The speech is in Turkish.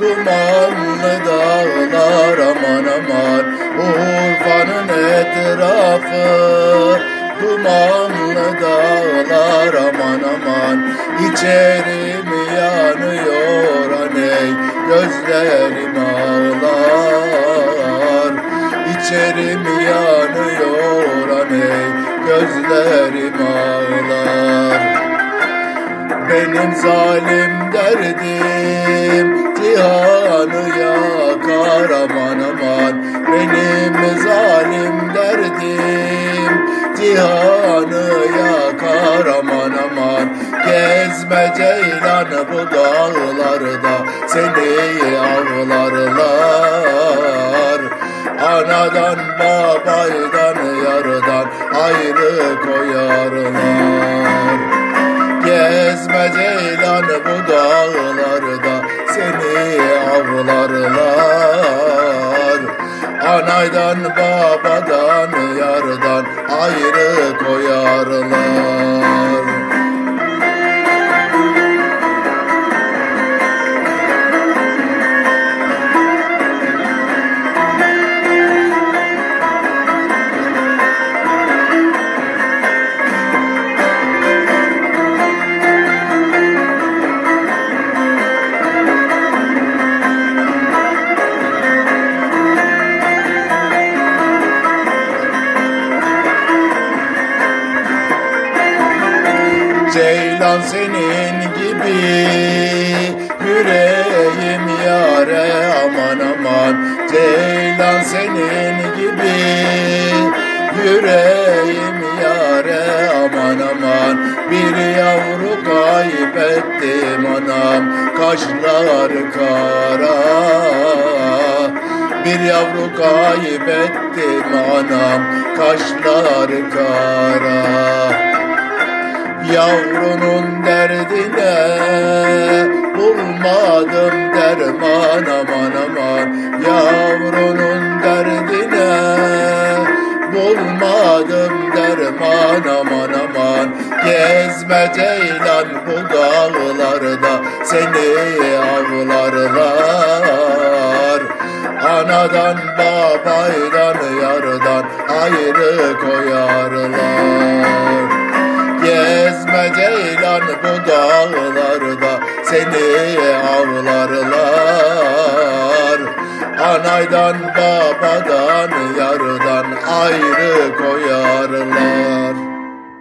Dumanlı dağlar aman aman. Urfa'nın etrafı Dumanlı dağlar aman aman. İçerim yanıyor aney Gözlerim ağlar. İçerim yanıyor aney Gözlerim ağlar. Benim zalim derdim cihanı yakar. Aman aman Benim zalim derdim. Cihanı yakar. Aman aman Gezme ceylan bu dağlarda. Seni avlarlar. Anadan babaydan yardan ayrı koyarlar. Gezme ceylan bu dağlarda avlarlar Anaydan babadan yardan ayrı koyarlar Ceylan senin gibi. Yüreğim yare aman aman. Ceylan senin gibi. Yüreğim yare aman aman. Bir yavru kaybettim anam. Kaşlar kara. Bir yavru kaybettim anam. Kaşlar kara Yavrunun derdine. Bulmadım derman aman aman Yavrunun derdine. Bulmadım derman aman aman Gezme ceylan bu dağlarda seni avlarlar. Anadan babaydan yardan ayrı koyarlar ceylan bu dağlarda seni avlarlar. Anaydan babadan yardan ayrı koyarlar